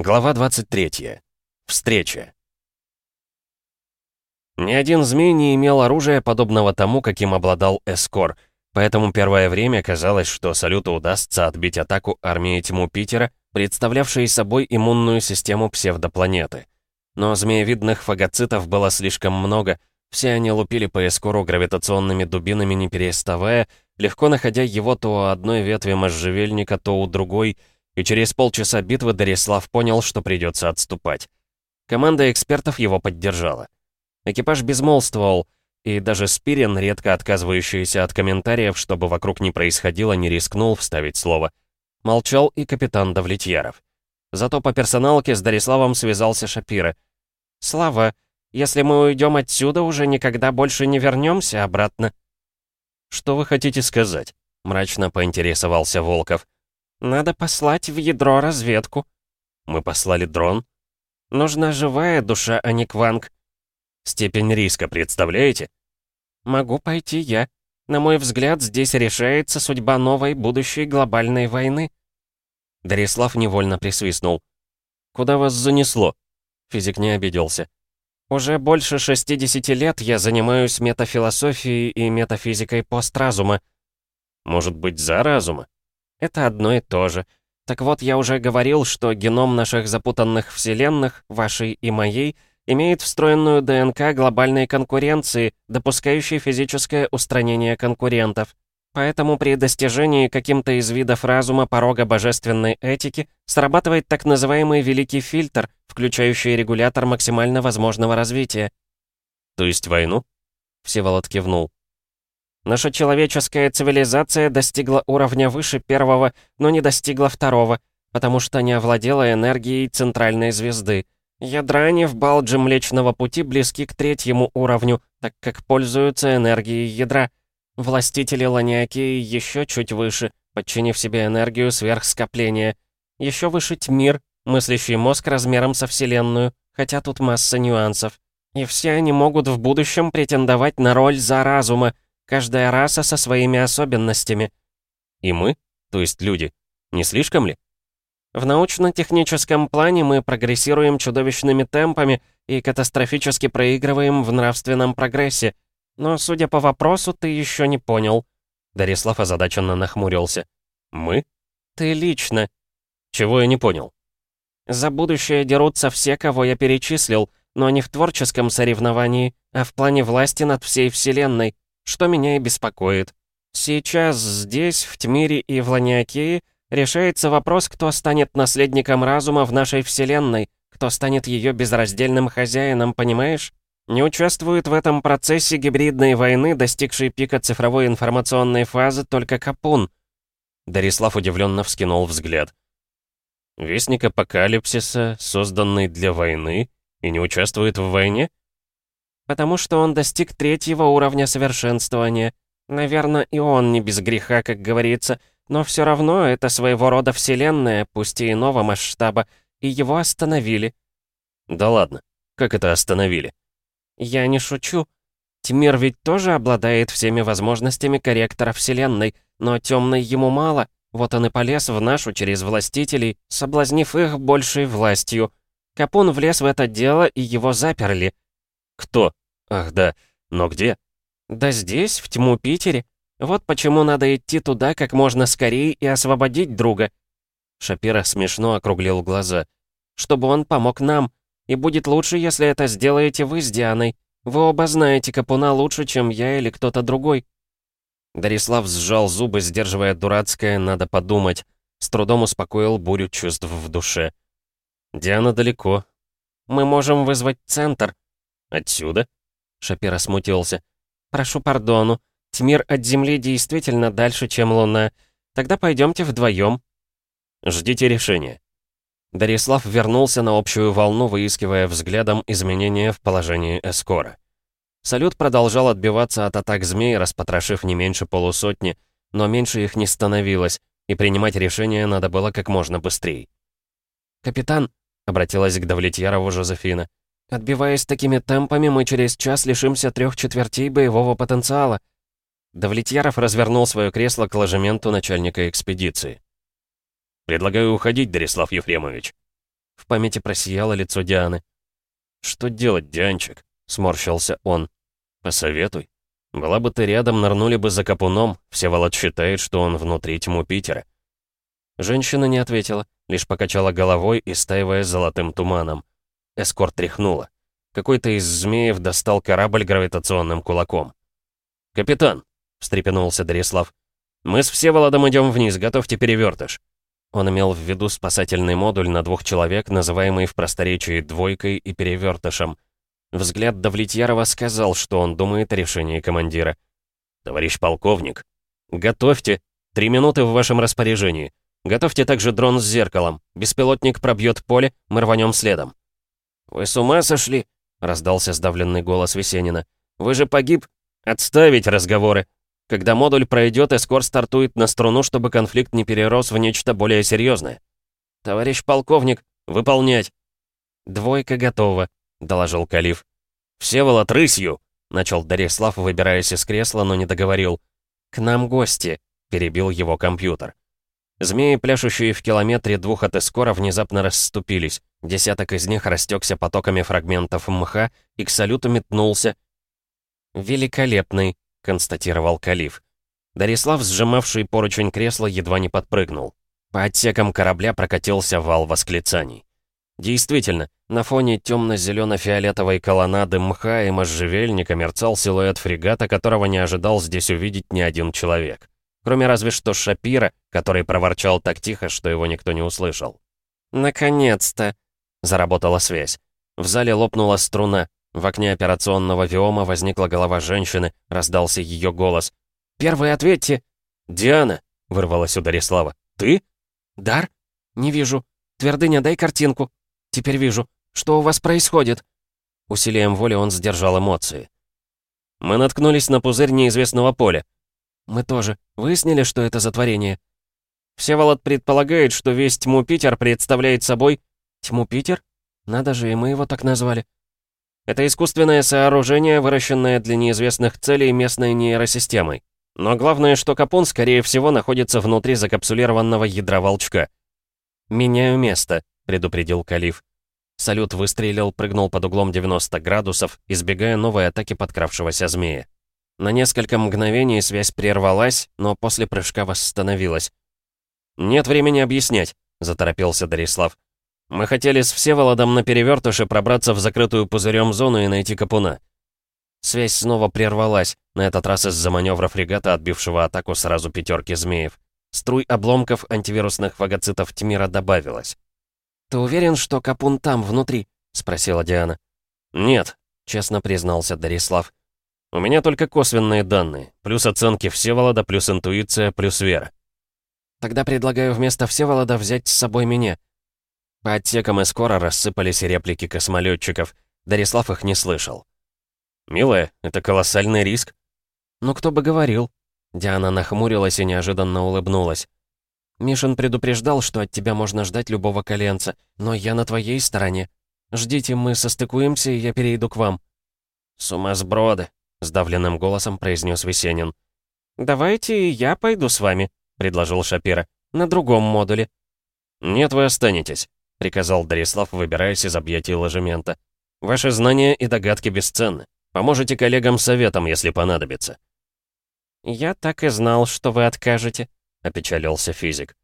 Глава 23. Встреча. Ни один змей не имел оружия, подобного тому, каким обладал Эскор, поэтому первое время казалось, что Салюту удастся отбить атаку армии Тьму Питера, представлявшей собой иммунную систему псевдопланеты. Но змеевидных фагоцитов было слишком много, все они лупили по Эскору гравитационными дубинами не переставая, легко находя его то у одной ветви можжевельника, то у другой — и через полчаса битвы Дарислав понял, что придется отступать. Команда экспертов его поддержала. Экипаж безмолвствовал, и даже Спирин, редко отказывающийся от комментариев, чтобы вокруг не происходило, не рискнул вставить слово. Молчал и капитан Давлетьяров. Зато по персоналке с Дариславом связался Шапира. «Слава, если мы уйдем отсюда, уже никогда больше не вернемся обратно». «Что вы хотите сказать?» — мрачно поинтересовался Волков. «Надо послать в ядро разведку». «Мы послали дрон?» «Нужна живая душа, а не кванг». «Степень риска представляете?» «Могу пойти я. На мой взгляд, здесь решается судьба новой будущей глобальной войны». Дарислав невольно присвистнул. «Куда вас занесло?» Физик не обиделся. «Уже больше 60 лет я занимаюсь метафилософией и метафизикой постразума». «Может быть, за разума?» Это одно и то же. Так вот, я уже говорил, что геном наших запутанных вселенных, вашей и моей, имеет встроенную ДНК глобальной конкуренции, допускающей физическое устранение конкурентов. Поэтому при достижении каким-то из видов разума порога божественной этики срабатывает так называемый великий фильтр, включающий регулятор максимально возможного развития. То есть войну? Всеволод кивнул. Наша человеческая цивилизация достигла уровня выше первого, но не достигла второго, потому что не овладела энергией центральной звезды. Ядра не в Балджи Млечного Пути близки к третьему уровню, так как пользуются энергией ядра. Властители Ланиакии еще чуть выше, подчинив себе энергию сверхскопления. Еще выше Тьмир, мыслящий мозг размером со Вселенную, хотя тут масса нюансов. И все они могут в будущем претендовать на роль за разума, Каждая раса со своими особенностями. И мы, то есть люди, не слишком ли? В научно-техническом плане мы прогрессируем чудовищными темпами и катастрофически проигрываем в нравственном прогрессе. Но, судя по вопросу, ты еще не понял. Дарислав озадаченно нахмурился. Мы? Ты лично. Чего я не понял? За будущее дерутся все, кого я перечислил, но не в творческом соревновании, а в плане власти над всей Вселенной что меня и беспокоит. Сейчас здесь, в Тмире и в Ланиакее, решается вопрос, кто станет наследником разума в нашей Вселенной, кто станет ее безраздельным хозяином, понимаешь? Не участвует в этом процессе гибридной войны, достигшей пика цифровой информационной фазы, только Капун. Дарислав удивленно вскинул взгляд. Вестник апокалипсиса, созданный для войны, и не участвует в войне? Потому что он достиг третьего уровня совершенствования. Наверное, и он не без греха, как говорится, но все равно это своего рода вселенная, пусть и иного масштаба, и его остановили. Да ладно, как это остановили? Я не шучу. Тимир ведь тоже обладает всеми возможностями корректора вселенной, но темной ему мало, вот он и полез в нашу через властителей, соблазнив их большей властью. Капун влез в это дело, и его заперли. Кто? Ах, да. Но где? Да здесь, в тьму Питере. Вот почему надо идти туда как можно скорее и освободить друга. Шапира смешно округлил глаза. Чтобы он помог нам. И будет лучше, если это сделаете вы с Дианой. Вы оба знаете Капуна лучше, чем я или кто-то другой. Дарислав сжал зубы, сдерживая дурацкое «надо подумать». С трудом успокоил бурю чувств в душе. «Диана далеко. Мы можем вызвать центр». «Отсюда?» Шапира смутился. «Прошу пардону. Тьмир от Земли действительно дальше, чем Луна. Тогда пойдемте вдвоем. «Ждите решения». Дарислав вернулся на общую волну, выискивая взглядом изменения в положении Эскора. Салют продолжал отбиваться от атак змей, распотрошив не меньше полусотни, но меньше их не становилось, и принимать решение надо было как можно быстрее. «Капитан», — обратилась к Давлетьярову Жозефина, Отбиваясь такими темпами, мы через час лишимся трех четвертей боевого потенциала. Давлетьяров развернул свое кресло к ложементу начальника экспедиции. «Предлагаю уходить, Дарислав Ефремович». «В памяти просияло лицо Дианы. «Что делать, Дианчик?» — сморщился он. «Посоветуй. Была бы ты рядом, нырнули бы за капуном. Всеволод считает, что он внутри тьму Питера». Женщина не ответила, лишь покачала головой, истаивая золотым туманом. Эскорт тряхнула. Какой-то из змеев достал корабль гравитационным кулаком. «Капитан!» — встрепенулся Дарислав. «Мы с Всеволодом идем вниз, готовьте перевертыш». Он имел в виду спасательный модуль на двух человек, называемый в просторечии «двойкой» и «перевертышем». Взгляд Давлетьярова сказал, что он думает о решении командира. «Товарищ полковник, готовьте. Три минуты в вашем распоряжении. Готовьте также дрон с зеркалом. Беспилотник пробьет поле, мы рванем следом». «Вы с ума сошли?» — раздался сдавленный голос Весенина. «Вы же погиб...» «Отставить разговоры. Когда модуль пройдет, эскор стартует на струну, чтобы конфликт не перерос в нечто более серьезное. «Товарищ полковник, выполнять!» «Двойка готова», — доложил Калиф. «Всеволод рысью!» — начал Дарислав, выбираясь из кресла, но не договорил. «К нам гости», — перебил его компьютер. Змеи, пляшущие в километре двух от эскора, внезапно расступились. Десяток из них растекся потоками фрагментов мха и к салюту метнулся. «Великолепный», констатировал Калиф. Дарислав, сжимавший поручень кресла, едва не подпрыгнул. По отсекам корабля прокатился вал восклицаний. Действительно, на фоне темно-зелено-фиолетовой колоннады мха и можжевельника мерцал силуэт фрегата, которого не ожидал здесь увидеть ни один человек. Кроме разве что Шапира, который проворчал так тихо, что его никто не услышал. «Наконец-то!» — заработала связь. В зале лопнула струна. В окне операционного виома возникла голова женщины, раздался ее голос. «Первый ответьте!» «Диана!» — вырвалась у Дарислава. «Ты?» «Дар? Не вижу. Твердыня, дай картинку. Теперь вижу. Что у вас происходит?» Усилием воли он сдержал эмоции. «Мы наткнулись на пузырь неизвестного поля». «Мы тоже. Выяснили, что это за творение?» Всеволод предполагает, что весь Тьму Питер представляет собой... Тьму Питер? Надо же, и мы его так назвали. Это искусственное сооружение, выращенное для неизвестных целей местной нейросистемой. Но главное, что Капун, скорее всего, находится внутри закапсулированного ядра волчка. «Меняю место», — предупредил Калиф. Салют выстрелил, прыгнул под углом 90 градусов, избегая новой атаки подкравшегося змея. На несколько мгновений связь прервалась, но после прыжка восстановилась. «Нет времени объяснять», — заторопился Дарислав. Мы хотели с Всеволодом на перевертыше пробраться в закрытую пузырем зону и найти Капуна. Связь снова прервалась, на этот раз из-за маневра фрегата, отбившего атаку сразу пятерки змеев. Струй обломков антивирусных фагоцитов Тьмира добавилось. «Ты уверен, что Капун там, внутри?» — спросила Диана. «Нет», — честно признался Дарислав. «У меня только косвенные данные, плюс оценки Всеволода, плюс интуиция, плюс вера». «Тогда предлагаю вместо Всеволода взять с собой меня. По отсекам и скоро рассыпались реплики космолетчиков. Дарислав их не слышал. «Милая, это колоссальный риск». «Ну, кто бы говорил». Диана нахмурилась и неожиданно улыбнулась. «Мишин предупреждал, что от тебя можно ждать любого коленца, но я на твоей стороне. Ждите, мы состыкуемся, и я перейду к вам». «Сумасброды», — сдавленным голосом произнес Весенин. «Давайте я пойду с вами», — предложил Шапира. «На другом модуле». «Нет, вы останетесь». — приказал Дарислав, выбираясь из объятий ложемента. «Ваши знания и догадки бесценны. Поможете коллегам советом, если понадобится». «Я так и знал, что вы откажете», — опечалился физик.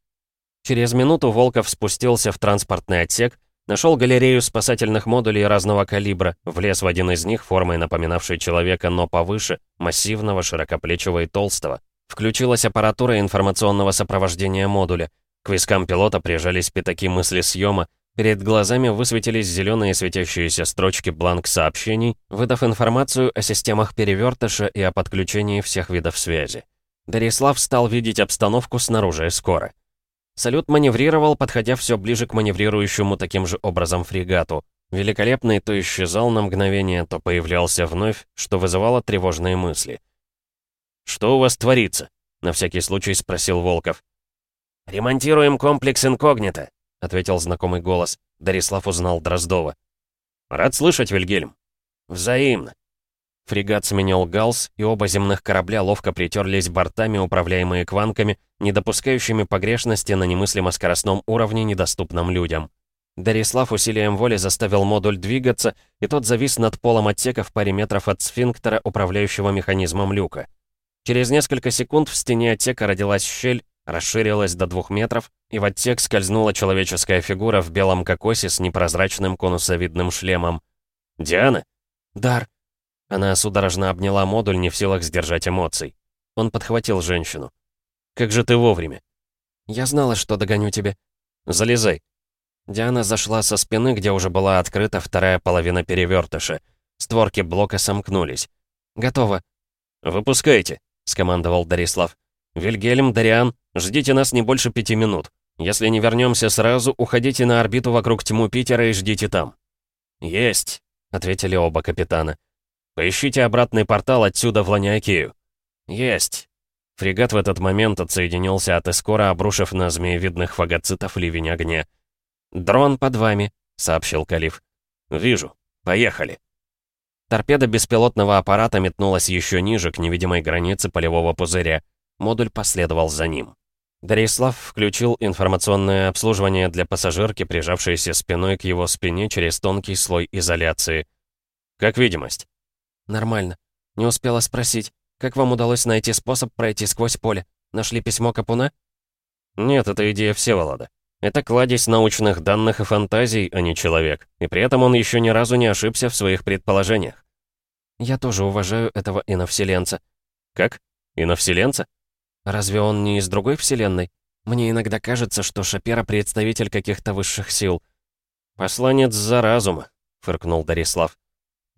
Через минуту Волков спустился в транспортный отсек, нашел галерею спасательных модулей разного калибра, влез в один из них, формой напоминавший человека, но повыше, массивного, широкоплечего и толстого. Включилась аппаратура информационного сопровождения модуля — к вискам пилота прижались пятаки мысли съема, перед глазами высветились зеленые светящиеся строчки бланк сообщений, выдав информацию о системах перевертыша и о подключении всех видов связи. Дарислав стал видеть обстановку снаружи скоро. Салют маневрировал, подходя все ближе к маневрирующему таким же образом фрегату. Великолепный то исчезал на мгновение, то появлялся вновь, что вызывало тревожные мысли. «Что у вас творится?» — на всякий случай спросил Волков. «Ремонтируем комплекс инкогнито», — ответил знакомый голос. Дарислав узнал Дроздова. «Рад слышать, Вильгельм». «Взаимно». Фрегат сменил галс, и оба земных корабля ловко притерлись бортами, управляемые кванками, не допускающими погрешности на немыслимо скоростном уровне, недоступном людям. Дарислав усилием воли заставил модуль двигаться, и тот завис над полом отсека в паре метров от сфинктера, управляющего механизмом люка. Через несколько секунд в стене отсека родилась щель, расширилась до двух метров, и в отсек скользнула человеческая фигура в белом кокосе с непрозрачным конусовидным шлемом. «Диана?» «Дар». Она судорожно обняла модуль, не в силах сдержать эмоций. Он подхватил женщину. «Как же ты вовремя?» «Я знала, что догоню тебя». «Залезай». Диана зашла со спины, где уже была открыта вторая половина перевертыша. Створки блока сомкнулись. «Готово». «Выпускайте», — скомандовал Дарислав. «Вильгельм, Дариан, ждите нас не больше пяти минут. Если не вернемся сразу, уходите на орбиту вокруг тьму Питера и ждите там». «Есть», — ответили оба капитана. «Поищите обратный портал отсюда в Ланиакею». «Есть». Фрегат в этот момент отсоединился от эскора, обрушив на змеевидных фагоцитов ливень огня. «Дрон под вами», — сообщил Калиф. «Вижу. Поехали». Торпеда беспилотного аппарата метнулась еще ниже, к невидимой границе полевого пузыря. Модуль последовал за ним. Дарислав включил информационное обслуживание для пассажирки, прижавшейся спиной к его спине через тонкий слой изоляции. «Как видимость?» «Нормально. Не успела спросить. Как вам удалось найти способ пройти сквозь поле? Нашли письмо Капуна?» «Нет, это идея Всеволода. Это кладезь научных данных и фантазий, а не человек. И при этом он еще ни разу не ошибся в своих предположениях. Я тоже уважаю этого иновселенца. Как? Иновселенца? Разве он не из другой вселенной? Мне иногда кажется, что Шапера представитель каких-то высших сил. Посланец за разум, фыркнул Дарислав.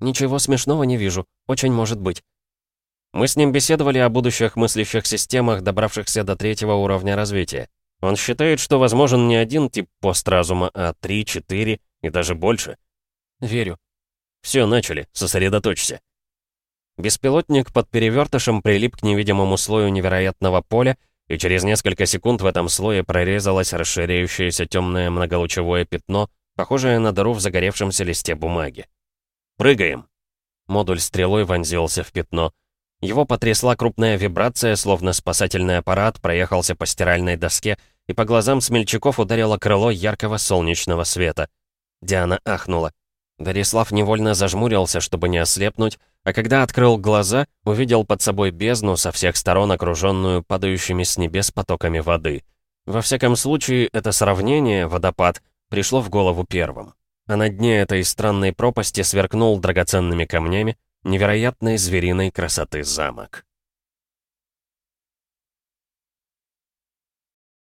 Ничего смешного не вижу. Очень может быть. Мы с ним беседовали о будущих мыслящих системах, добравшихся до третьего уровня развития. Он считает, что возможен не один тип постразума, а три, четыре и даже больше. Верю. Все, начали, сосредоточься. Беспилотник под перевертышем прилип к невидимому слою невероятного поля, и через несколько секунд в этом слое прорезалось расширяющееся темное многолучевое пятно, похожее на дыру в загоревшемся листе бумаги. «Прыгаем!» Модуль стрелой вонзился в пятно — его потрясла крупная вибрация, словно спасательный аппарат проехался по стиральной доске, и по глазам смельчаков ударило крыло яркого солнечного света. Диана ахнула. Дарислав невольно зажмурился, чтобы не ослепнуть, а когда открыл глаза, увидел под собой бездну со всех сторон, окруженную падающими с небес потоками воды. Во всяком случае, это сравнение, водопад, пришло в голову первым. А на дне этой странной пропасти сверкнул драгоценными камнями, невероятной звериной красоты замок.